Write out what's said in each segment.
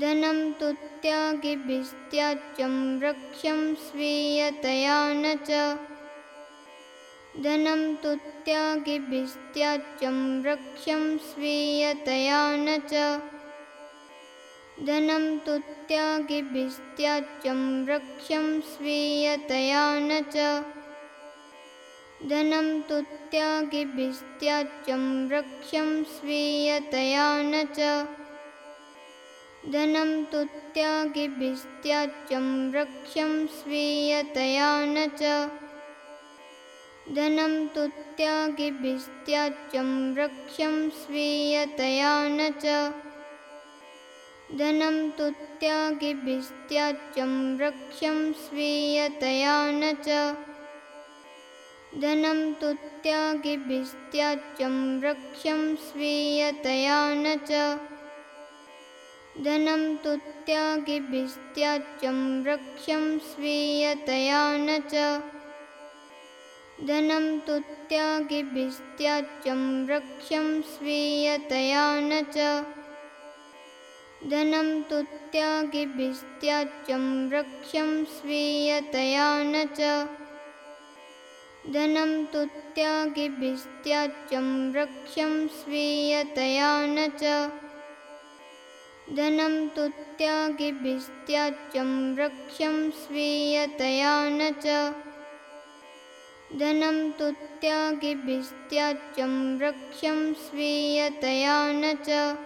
धनं तु त्यागिभिस्त्याज्यं रक्ष्यं स्वीयतया न च। धनं तु त्यागिभिस्त्याज्यं रक्ष्यं स्वीयतया न च। धनं तु त्यागिभिस्त्याज्यं रक्ष्यं स्वीयतया न च। धनं तु त्यागिभिस्त्याज्यं रक्ष्यं स्वीयतया न च धनं तु त्यागिभिस्त्याज्यं रक्ष्यं स्वीयतया न च। धनं तु त्यागिभिस्त्याज्यं रक्ष्यं स्वीयतया न च। धनं तु त्यागिभिस्त्याज्यं रक्ष्यं स्वीयतया न च। धनं तु त्यागिभिस्त्याज्यं रक्ष्यं स्वीयतया न च धनं तु त्यागिभिस्त्याज्यं रक्ष्यं स्वीयतया न च। धनं तु त्यागिभिस्त्याज्यं रक्ष्यं स्वीयतया न च। धनं तु त्यागिभिस्त्याज्यं रक्ष्यं स्वीयतया न च। धनं तु त्यागिभिस्त्याज्यं रक्ष्यं स्वीयतया न च धनं तु त्यागिभिस्त्याज्यं रक्ष्यं स्वीयतया न च। धनं तु त्यागिभिस्त्याज्यं रक्ष्यं स्वीयतया न च।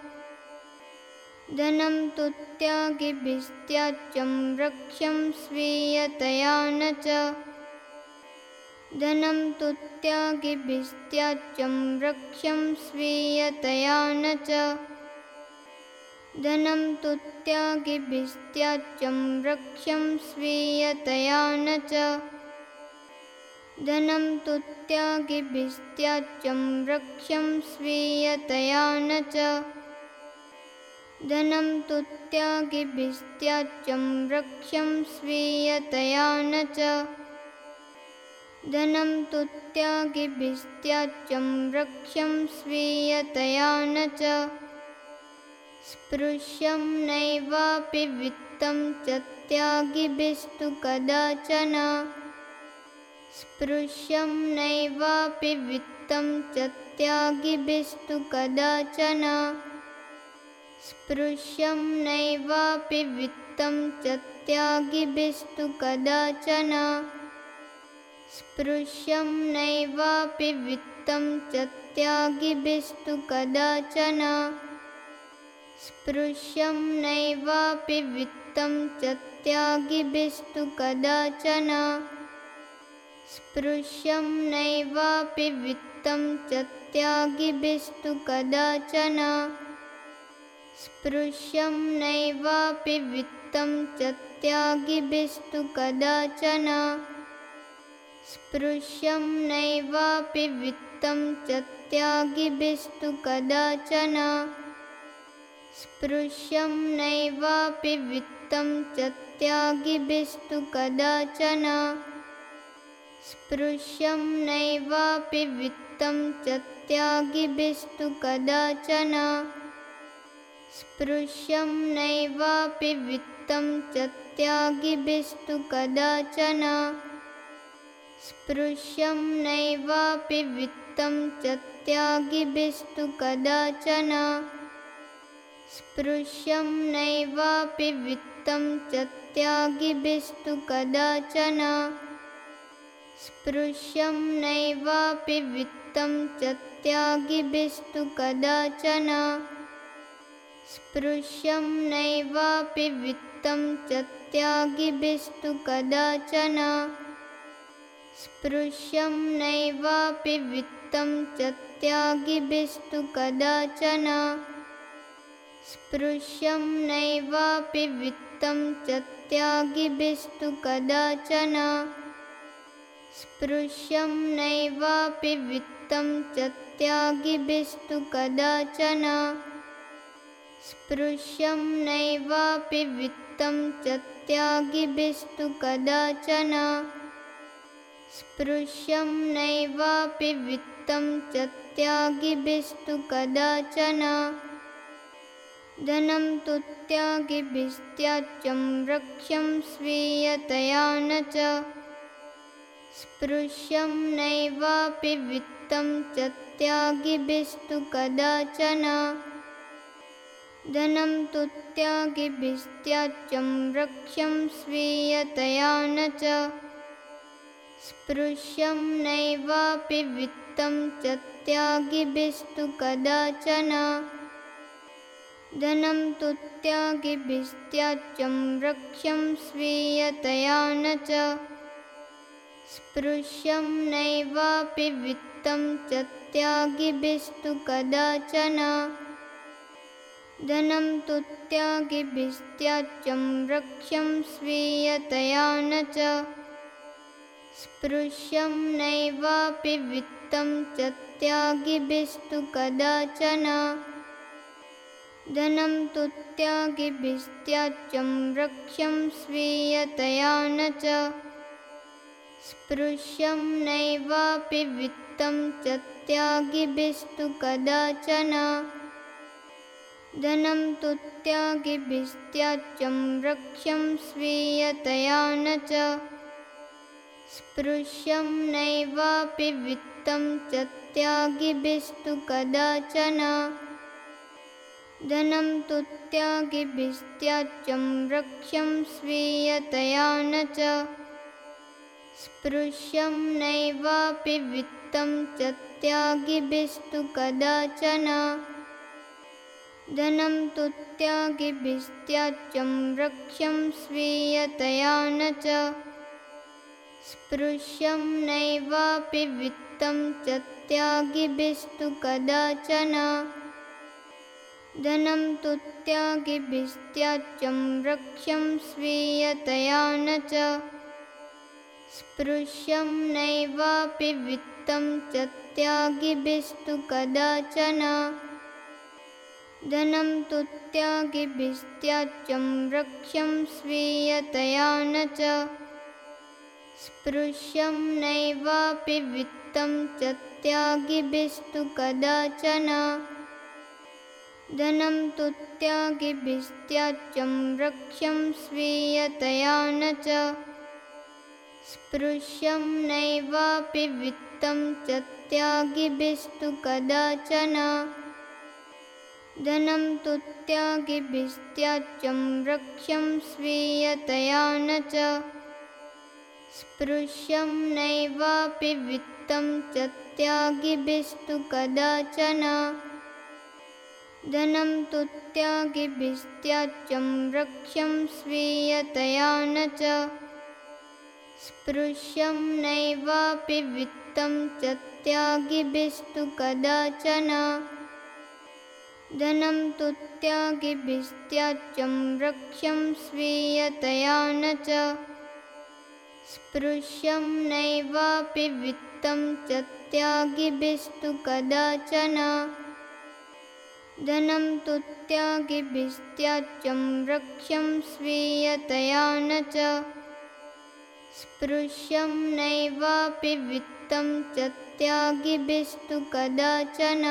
धनं तु त्यागिभिस्त्याज्यं रक्ष्यं स्वीयतया न च। धनं तु त्यागिभिस्त्याज्यं रक्ष्यं स्वीयतया न च धनं तु त्यागिभिस्त्याज्यं रक्ष्यं स्वीयतया न च। धनं तु त्यागिभिस्त्याज्यं रक्ष्यं स्वीयतया न च। धनं तु त्यागिभिस्त्याज्यं रक्ष्यं स्वीयतया न च। धनं तु त्यागिभिस्त्याज्यं रक्ष्यं स्वीयतया न च स्पृश्यं नैवापि वित्तं च त्यागिभिस्तु कदाचन। स्पृश्यं नैवापि वित्तं च त्यागिभिस्तु कदाचन। स्पृश्यं नैवापि वित्तं च त्यागिभिस्तु कदाचन। स्पृश्यं नैवापि वित्तं च त्यागिभिस्तु कदाचन स्पृश्यं नैवापि वित्तं च त्यागिभिस्तु कदाचन। स्पृश्यं नैवापि वित्तं च त्यागिभिस्तु कदाचन। स्पृश्यं नैवापि वित्तं च त्यागिभिस्तु कदाचन। स्पृश्यं नैवापि वित्तं च त्यागिभिस्तु कदाचन स्पृश्यं नैवापि वित्तं च त्यागिभिस्तु कदाचन। स्पृश्यं नैवापि वित्तं च त्यागिभिस्तु कदाचन। स्पृश्यं नैवापि वित्तं च त्यागिभिस्तु कदाचन। स्पृश्यं नैवापि वित्तं च त्यागिभिस्तु कदाचन स्पृश्यं नैवापि वित्तं च त्यागिभिस्तु कदाचन। स्पृश्यं नैवापि वित्तं च त्यागिभिस्तु कदाचन। स्पृश्यं नैवापि वित्तं च त्यागिभिस्तु कदाचन। स्पृश्यं नैवापि वित्तं च त्यागिभिस्तु कदाचन स्पृश्यं नैवापि वित्तं च त्यागिभिस्तु कदाचन। स्पृश्यं नैवापि वित्तं च त्यागिभिस्तु कदाचन। स्पृश्यं नैवापि वित्तं च त्यागिभिस्तु कदाचन। स्पृश्यं नैवापि वित्तं च त्यागिभिस्तु कदाचन धनं तु त्यागिभिस्त्याज्यं रक्ष्यं स्वीयतया न च। स्पृश्यं नैवापि वित्तं च त्यागिभिस्तु कदाचन। धनं तु त्यागिभिस्त्याज्यं रक्ष्यं स्वीयतया न च। स्पृश्यं नैवापि वित्तं च त्यागिभिस्तु कदाचन धनं तु त्यागिभिस्त्याज्यं रक्ष्यं स्वीयतया न च। स्पृश्यं नैवापि वित्तं च त्यागिभिस्तु कदाचन। धनं तु त्यागिभिस्त्याज्यं रक्ष्यं स्वीयतया न च। स्पृश्यं नैवापि वित्तं च त्यागिभिस्तु कदाचन धनं तु त्यागिभिस्त्याज्यं रक्ष्यं स्वीयतया न च। स्पृश्यं नैवापि वित्तं च त्यागिभिस्तु कदाचन। धनं तु त्यागिभिस्त्याज्यं रक्ष्यं स्वीयतया न च। स्पृश्यं नैवापि वित्तं च त्यागिभिस्तु कदाचन धनं तु त्यागिभिस्त्याज्यं रक्ष्यं स्वीयतया न च। स्पृश्यं नैवापि वित्तं च त्यागिभिस्तु कदाचन। धनं तु त्यागिभिस्त्याज्यं रक्ष्यं स्वीयतया न च। स्पृश्यं नैवापि वित्तं च त्यागिभिस्तु कदाचन धनं तु त्यागिभिस्त्याज्यं रक्ष्यं स्वीयतया न च। स्पृश्यं नैवापि वित्तं च त्यागिभिस्तु कदाचन। धनं तु त्यागिभिस्त्याज्यं रक्ष्यं स्वीयतया न च। स्पृश्यं नैवापि वित्तं च त्यागिभिस्तु कदाचन धनं तु त्यागिभिस्त्याज्यं रक्ष्यं स्वीयतया न च। स्पृश्यं नैवापि वित्तं च त्यागिभिस्तु कदाचन। धनं तु त्यागिभिस्त्याज्यं रक्ष्यं स्वीयतया न च। स्पृश्यं नैवापि वित्तं च त्यागिभिस्तु कदाचन धनं तु त्यागिभिस्त्याज्यं रक्ष्यं स्वीयतया न च। स्पृश्यं नैवापि वित्तं च त्यागिभिस्तु कदाचन। धनं तु त्यागिभिस्त्याज्यं रक्ष्यं स्वीयतया न च। स्पृश्यं नैवापि वित्तं च त्यागिभिस्तु कदाचन धनं तु त्यागिभिस्त्याज्यं रक्ष्यं स्वीयतया न च। स्पृश्यं नैवापि वित्तं च त्यागिभिस्तु कदाचन